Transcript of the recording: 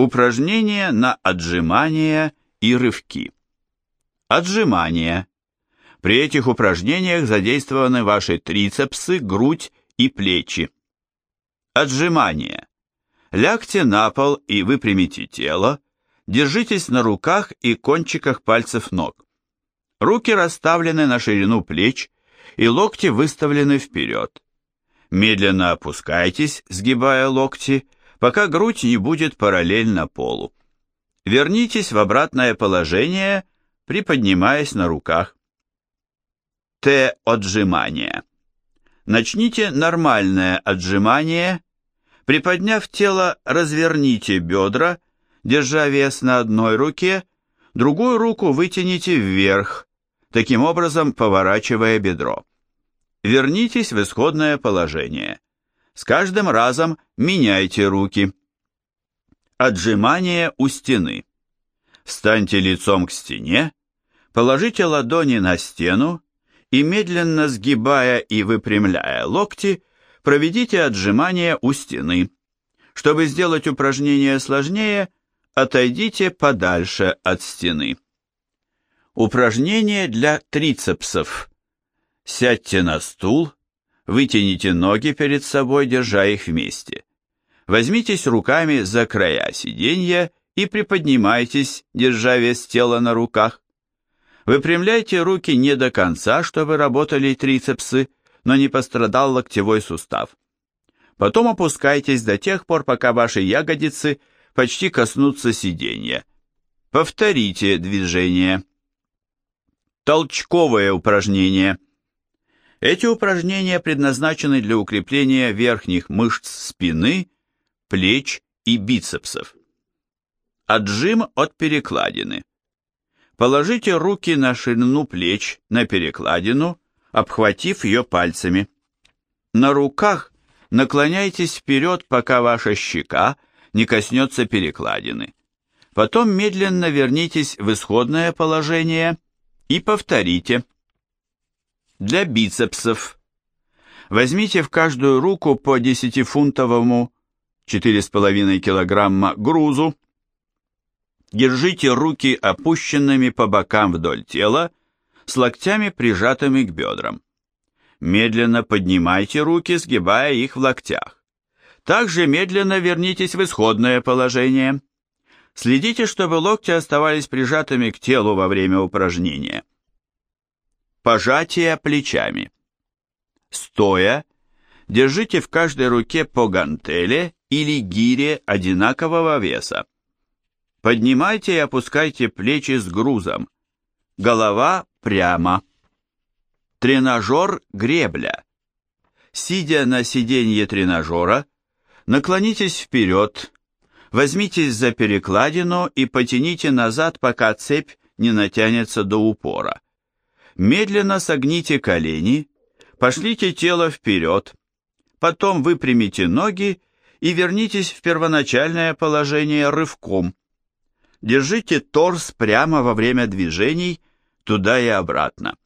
Упражнения на отжимания и рывки. Отжимания. При этих упражнениях задействованы ваши трицепсы, грудь и плечи. Отжимания. Лягте на пол и выпрямите тело, держитесь на руках и кончиках пальцев ног. Руки расставлены на ширину плеч и локти выставлены вперед. Медленно опускайтесь, сгибая локти, пока грудь не будет параллельно полу. Вернитесь в обратное положение, приподнимаясь на руках. Т-отжимание. Начните нормальное отжимание. Приподняв тело, разверните бедра, держа вес на одной руке, другую руку вытяните вверх, таким образом поворачивая бедро. Вернитесь в исходное положение. С каждым разом меняйте руки. Отжимание у стены. Встаньте лицом к стене, положите ладони на стену и медленно сгибая и выпрямляя локти, проведите отжимание у стены. Чтобы сделать упражнение сложнее, отойдите подальше от стены. Упражнение для трицепсов. Сядьте на стул, вытяните ноги перед собой, держа их вместе. Возьмитесь руками за края сиденья и приподнимайтесь, держа вес тела на руках. Выпрямляйте руки не до конца, чтобы работали трицепсы, но не пострадал локтевой сустав. Потом опускайтесь до тех пор, пока ваши ягодицы почти коснутся сиденья. Повторите движение. Толчковое упражнение. Эти упражнения предназначены для укрепления верхних мышц спины, плеч и бицепсов. Отжим от перекладины. Положите руки на ширину плеч, на перекладину, обхватив ее пальцами. На руках наклоняйтесь вперед, пока ваша щека не коснется перекладины. Потом медленно вернитесь в исходное положение и повторите. Для бицепсов. Возьмите в каждую руку по 10-фунтовому 4,5 килограмма грузу. Держите руки опущенными по бокам вдоль тела, с локтями прижатыми к бедрам. Медленно поднимайте руки, сгибая их в локтях. Также медленно вернитесь в исходное положение. Следите, чтобы локти оставались прижатыми к телу во время упражнения. Пожатие плечами. Стоя, держите в каждой руке по гантеле или гире одинакового веса. Поднимайте и опускайте плечи с грузом. Голова прямо. Тренажер гребля. Сидя на сиденье тренажера, наклонитесь вперед, возьмитесь за перекладину и потяните назад, пока цепь не натянется до упора. Медленно согните колени, пошлите тело вперед, потом выпрямите ноги и вернитесь в первоначальное положение рывком. Держите торс прямо во время движений туда и обратно.